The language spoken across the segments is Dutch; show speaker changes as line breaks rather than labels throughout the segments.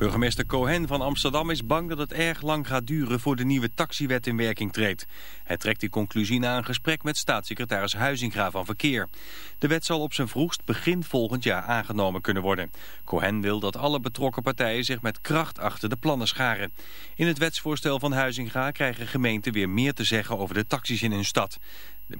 Burgemeester Cohen van Amsterdam is bang dat het erg lang gaat duren voor de nieuwe taxiwet in werking treedt. Hij trekt die conclusie na een gesprek met staatssecretaris Huizinga van Verkeer. De wet zal op zijn vroegst begin volgend jaar aangenomen kunnen worden. Cohen wil dat alle betrokken partijen zich met kracht achter de plannen scharen. In het wetsvoorstel van Huizinga krijgen gemeenten weer meer te zeggen over de taxis in hun stad.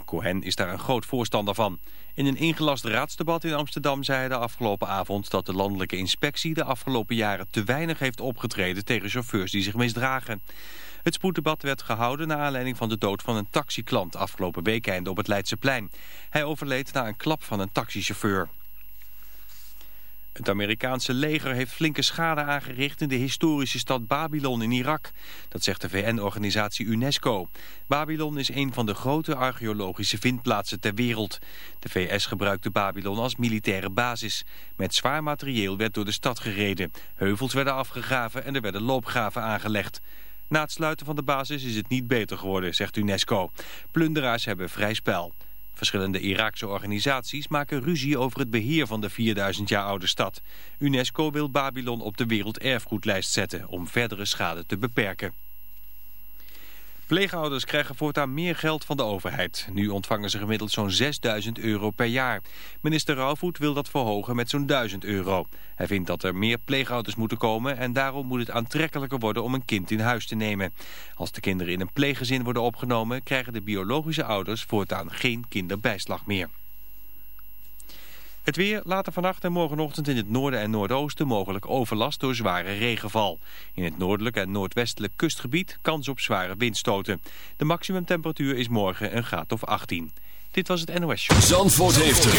Cohen is daar een groot voorstander van. In een ingelast raadsdebat in Amsterdam zei hij de afgelopen avond dat de landelijke inspectie de afgelopen jaren te weinig heeft opgetreden tegen chauffeurs die zich misdragen. Het spoeddebat werd gehouden naar aanleiding van de dood van een taxiklant afgelopen weekend op het Leidseplein. Hij overleed na een klap van een taxichauffeur. Het Amerikaanse leger heeft flinke schade aangericht in de historische stad Babylon in Irak. Dat zegt de VN-organisatie UNESCO. Babylon is een van de grote archeologische vindplaatsen ter wereld. De VS gebruikte Babylon als militaire basis. Met zwaar materieel werd door de stad gereden. Heuvels werden afgegraven en er werden loopgraven aangelegd. Na het sluiten van de basis is het niet beter geworden, zegt UNESCO. Plunderaars hebben vrij spel. Verschillende Iraakse organisaties maken ruzie over het beheer van de 4000 jaar oude stad. UNESCO wil Babylon op de werelderfgoedlijst zetten om verdere schade te beperken. Pleegouders krijgen voortaan meer geld van de overheid. Nu ontvangen ze gemiddeld zo'n 6000 euro per jaar. Minister Rauwvoet wil dat verhogen met zo'n 1000 euro. Hij vindt dat er meer pleegouders moeten komen... en daarom moet het aantrekkelijker worden om een kind in huis te nemen. Als de kinderen in een pleeggezin worden opgenomen... krijgen de biologische ouders voortaan geen kinderbijslag meer. Het weer later vannacht en morgenochtend in het noorden en noordoosten mogelijk overlast door zware regenval. In het noordelijk en noordwestelijk kustgebied kans op zware windstoten. De maximumtemperatuur is morgen een graad of 18. Dit was het NOS Show.
Zandvoort heeft het.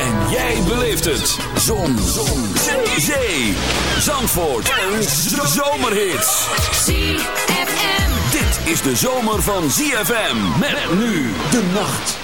En jij beleeft het. Zon. Zon. Zee. Zandvoort. Een zomerhit.
ZFM.
Dit is de zomer van ZFM. Met nu de nacht.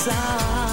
side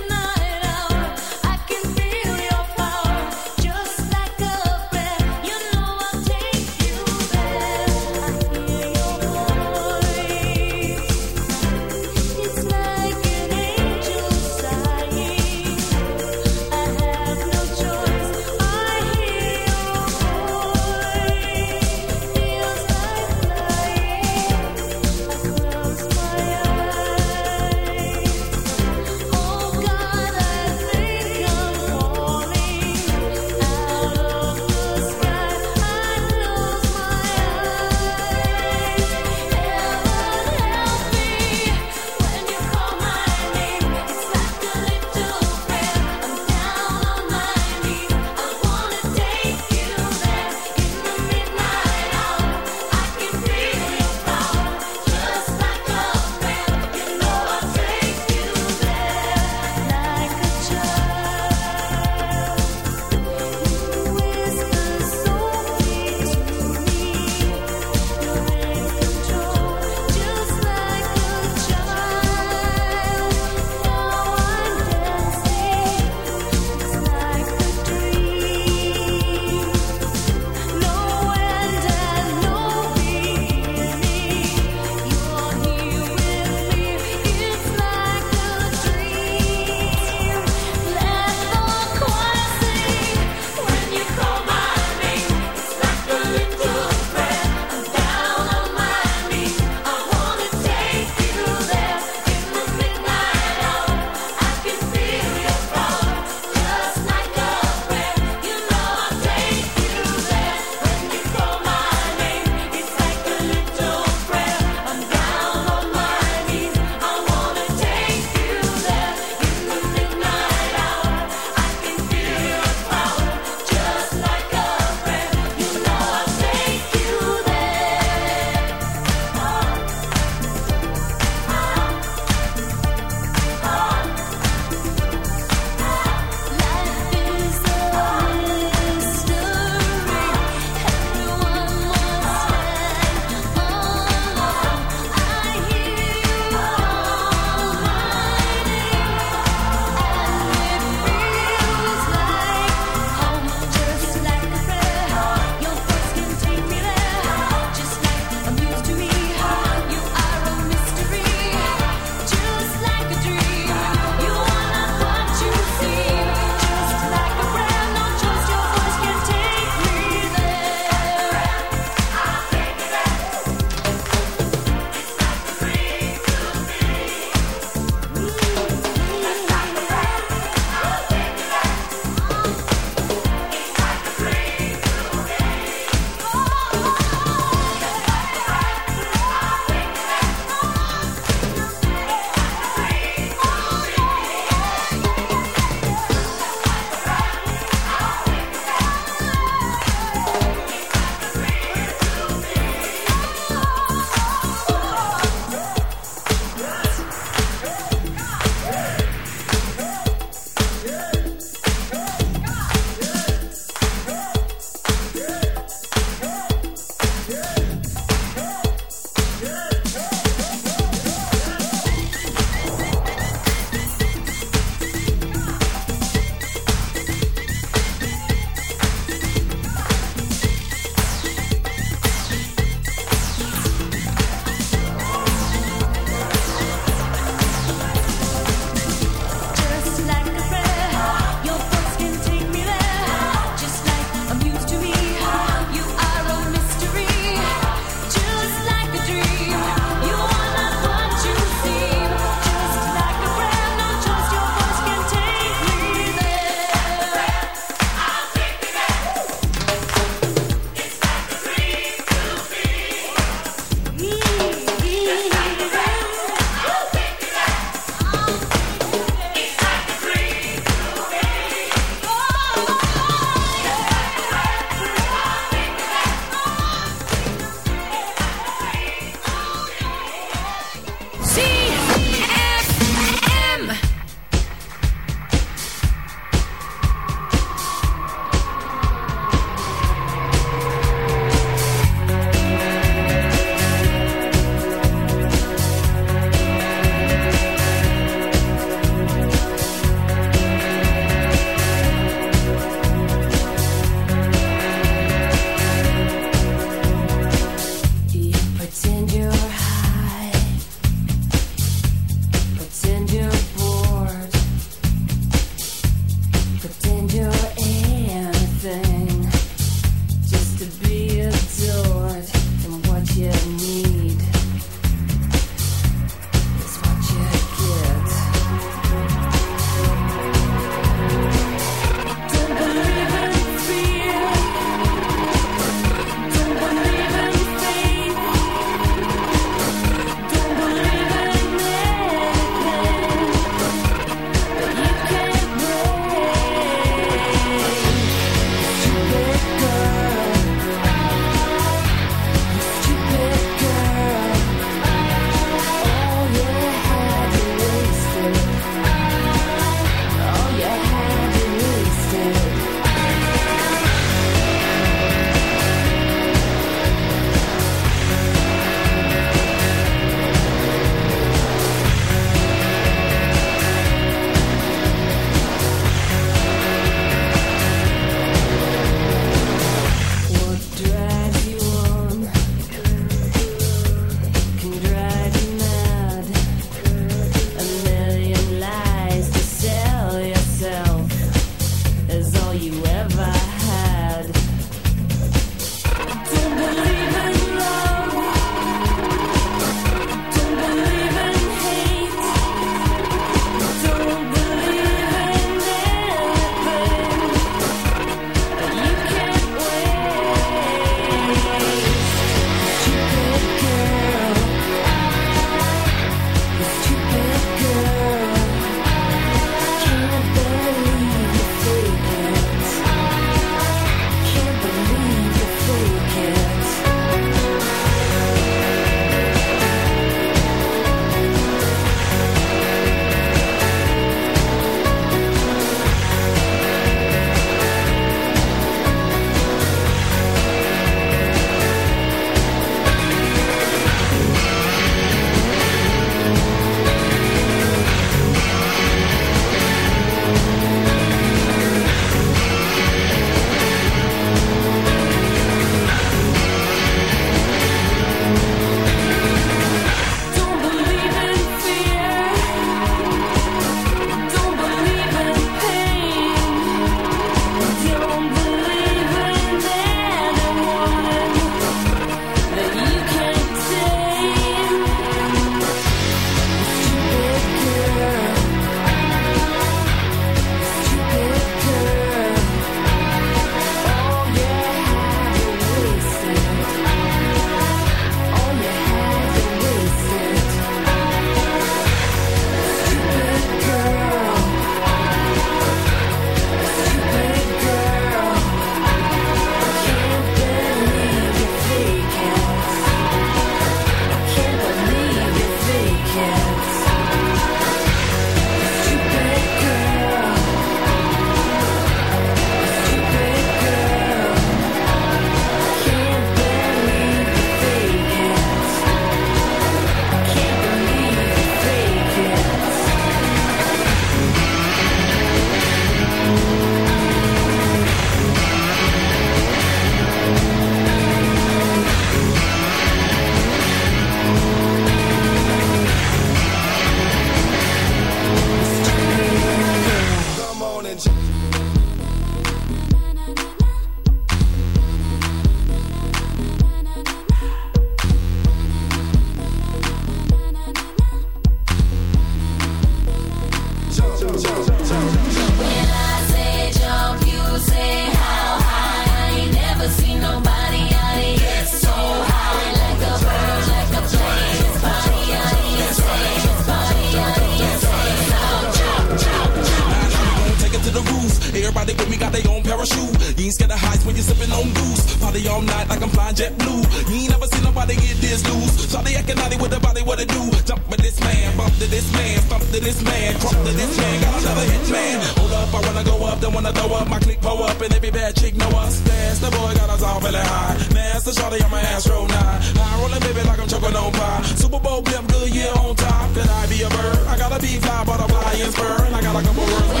this man, crunk to this man, got another hit man. Hold up, I wanna go up, then wanna throw up my click, pull up, and every bad chick know us. That's the boy got us all really high. Master Shorty on my ass roll nine. High rolling baby like I'm choking on pie. Super Bowl pimp, good year on top. Could I be a bird? I gotta be fly, butterfly and spur, and I got a couple.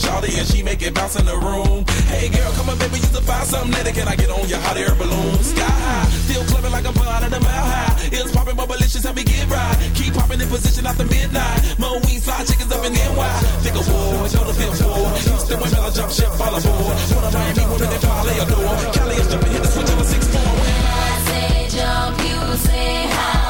Shawty and she make it bounce in the room. Hey girl, come on, baby, you to find something later. Can I get on your hot air balloon? Sky high, still clubbing like I'm out of the mile high. It's popping, but malicious, help me get right. Keep popping in position after midnight. Mo weed side chickens up in NY. Think of war, know the feel for. Houston women, I jump ship, all aboard. One of Miami women that probably adore. Cali is jumping, hit the switch on a six four. When
I say jump, you say how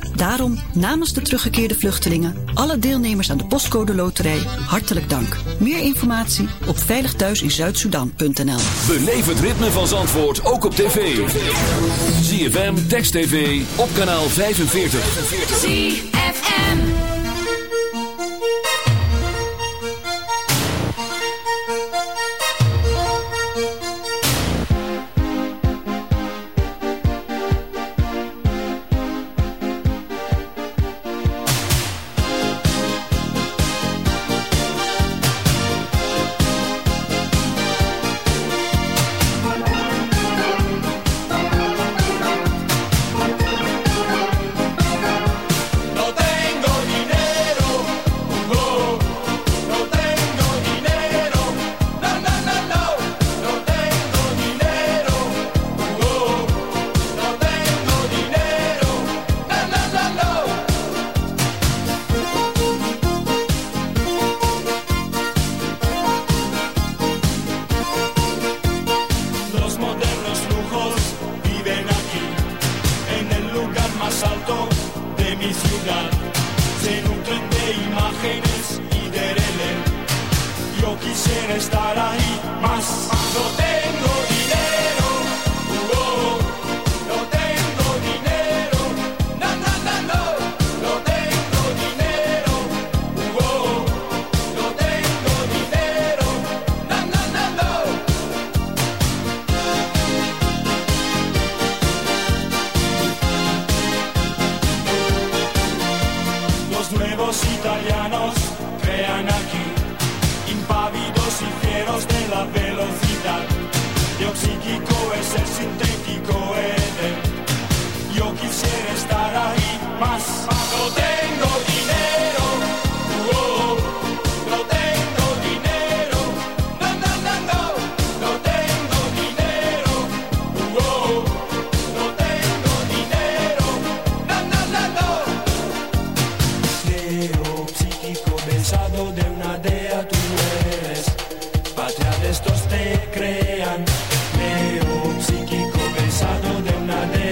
Daarom namens de teruggekeerde vluchtelingen, alle deelnemers aan de Postcode Loterij, hartelijk dank. Meer informatie op veiligthuisinzuidsudan.nl.
Beleef het ritme van Zandvoort ook op tv. ZFM, Text TV, op kanaal 45.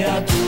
I do.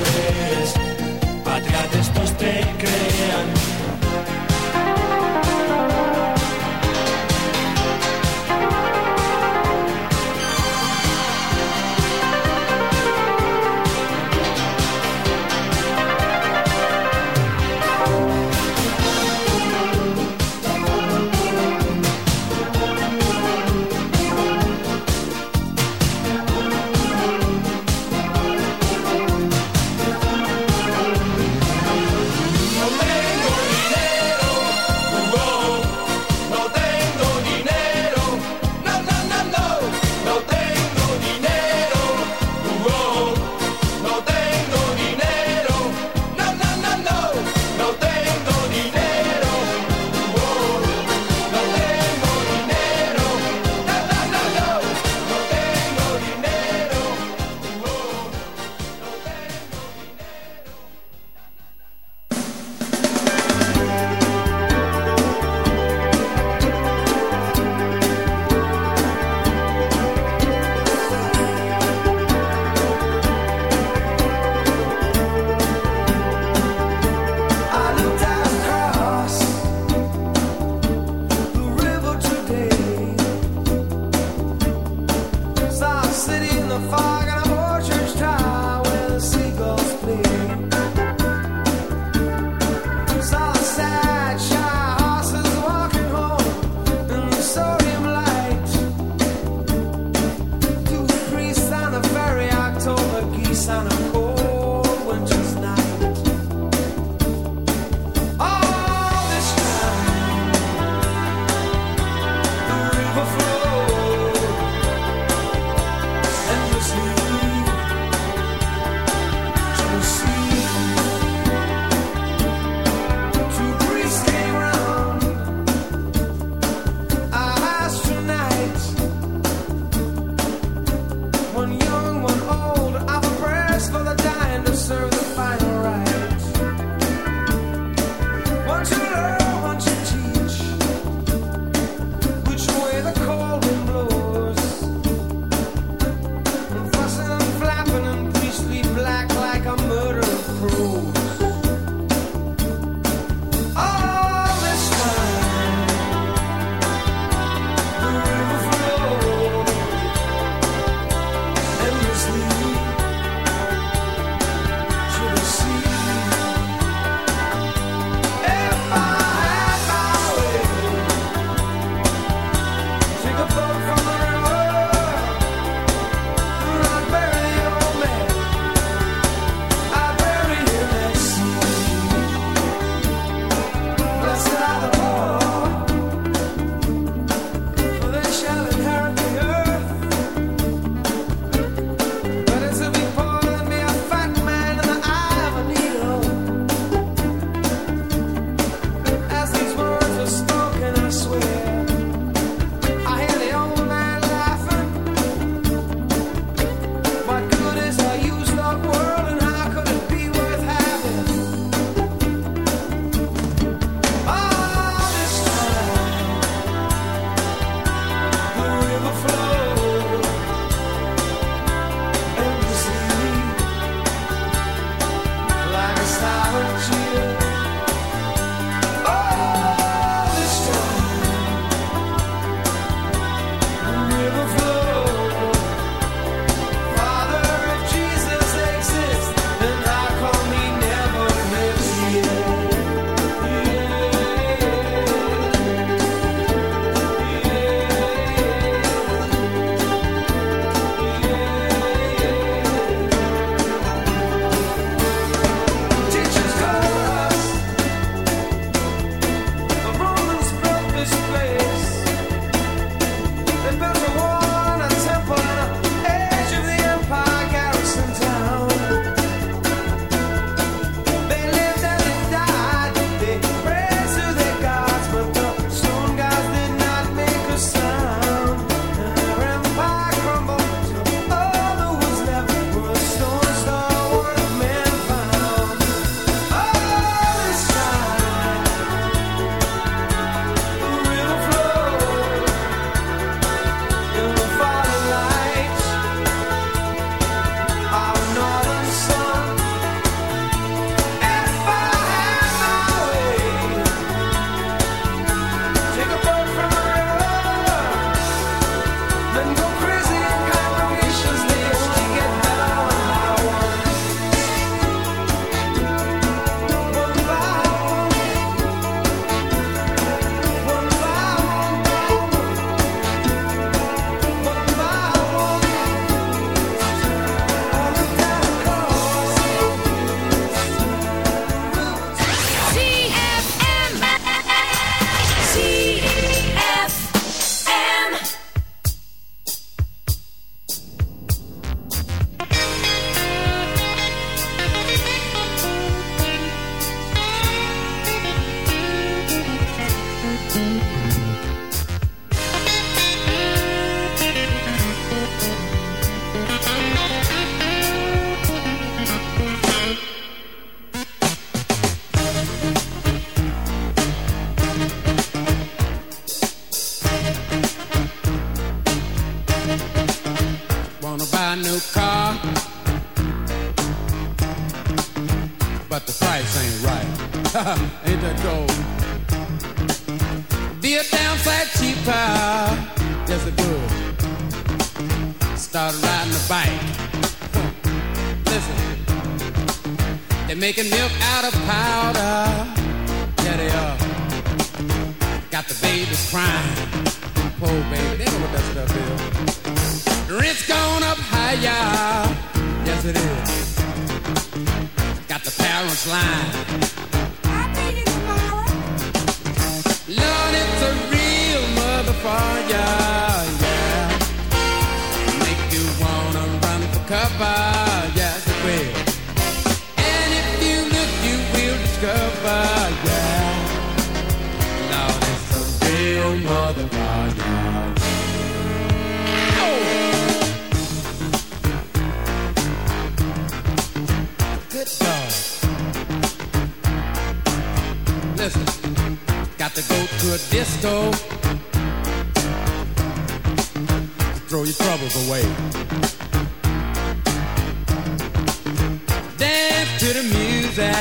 to the music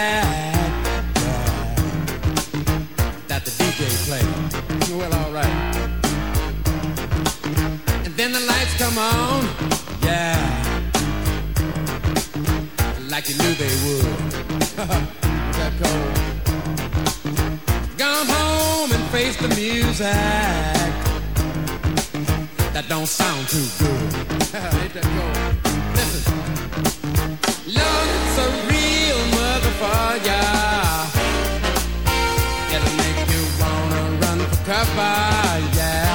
that the DJ plays. Well, alright. And then the lights come on, yeah, like you knew they would. that cold. Come home and face the music that don't sound too good. Ain't that cold? Listen. Love's a for ya. It'll make you wanna run for cover, yeah.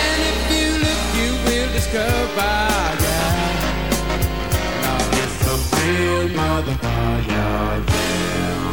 And if you look, you will discover, yeah. now it's a real motherfucker, yeah.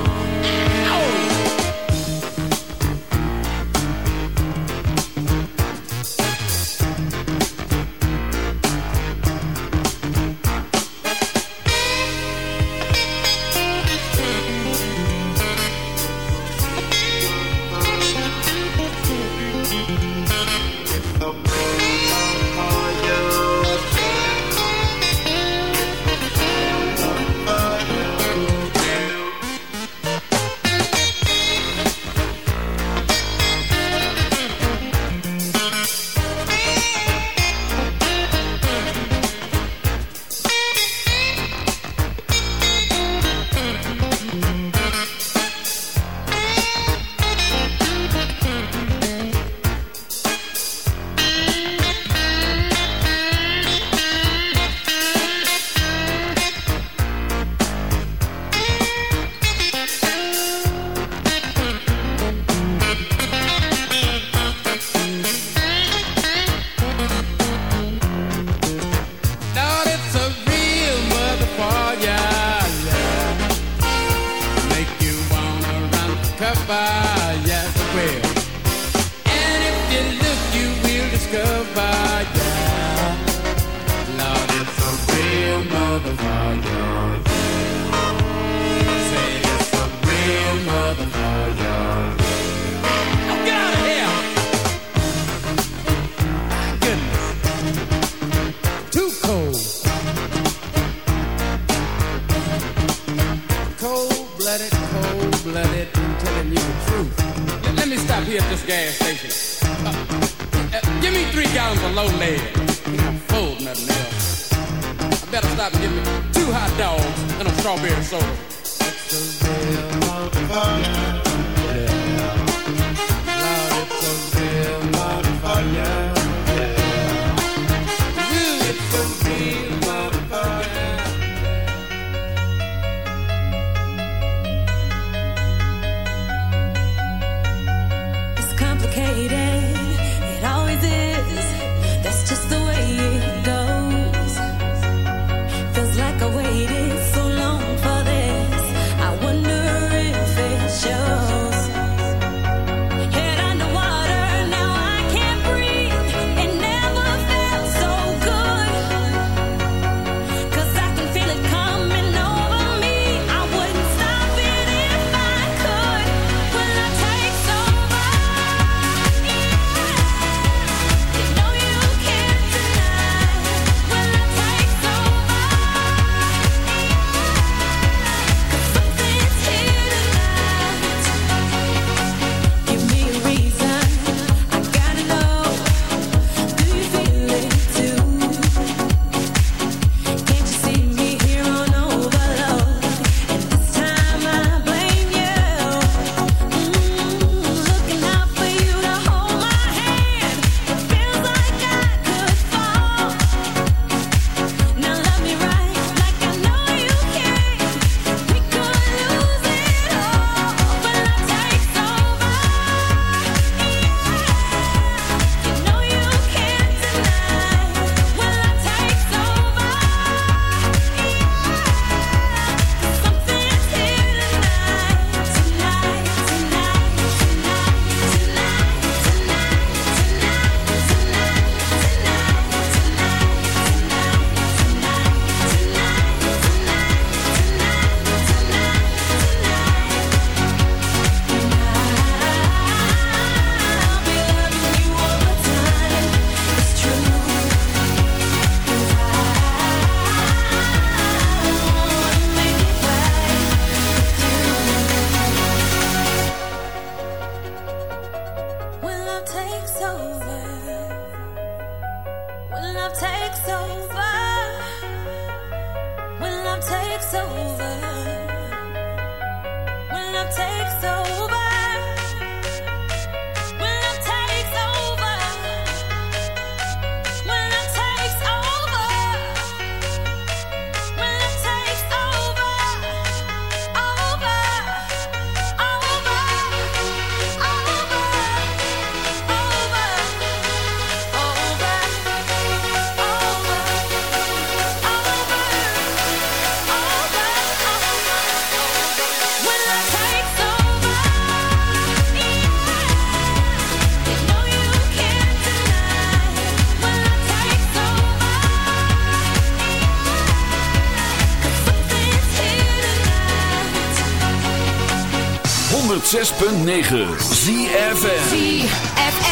106.9 ZFM
ZFM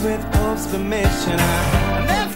with Pope's permission. I, I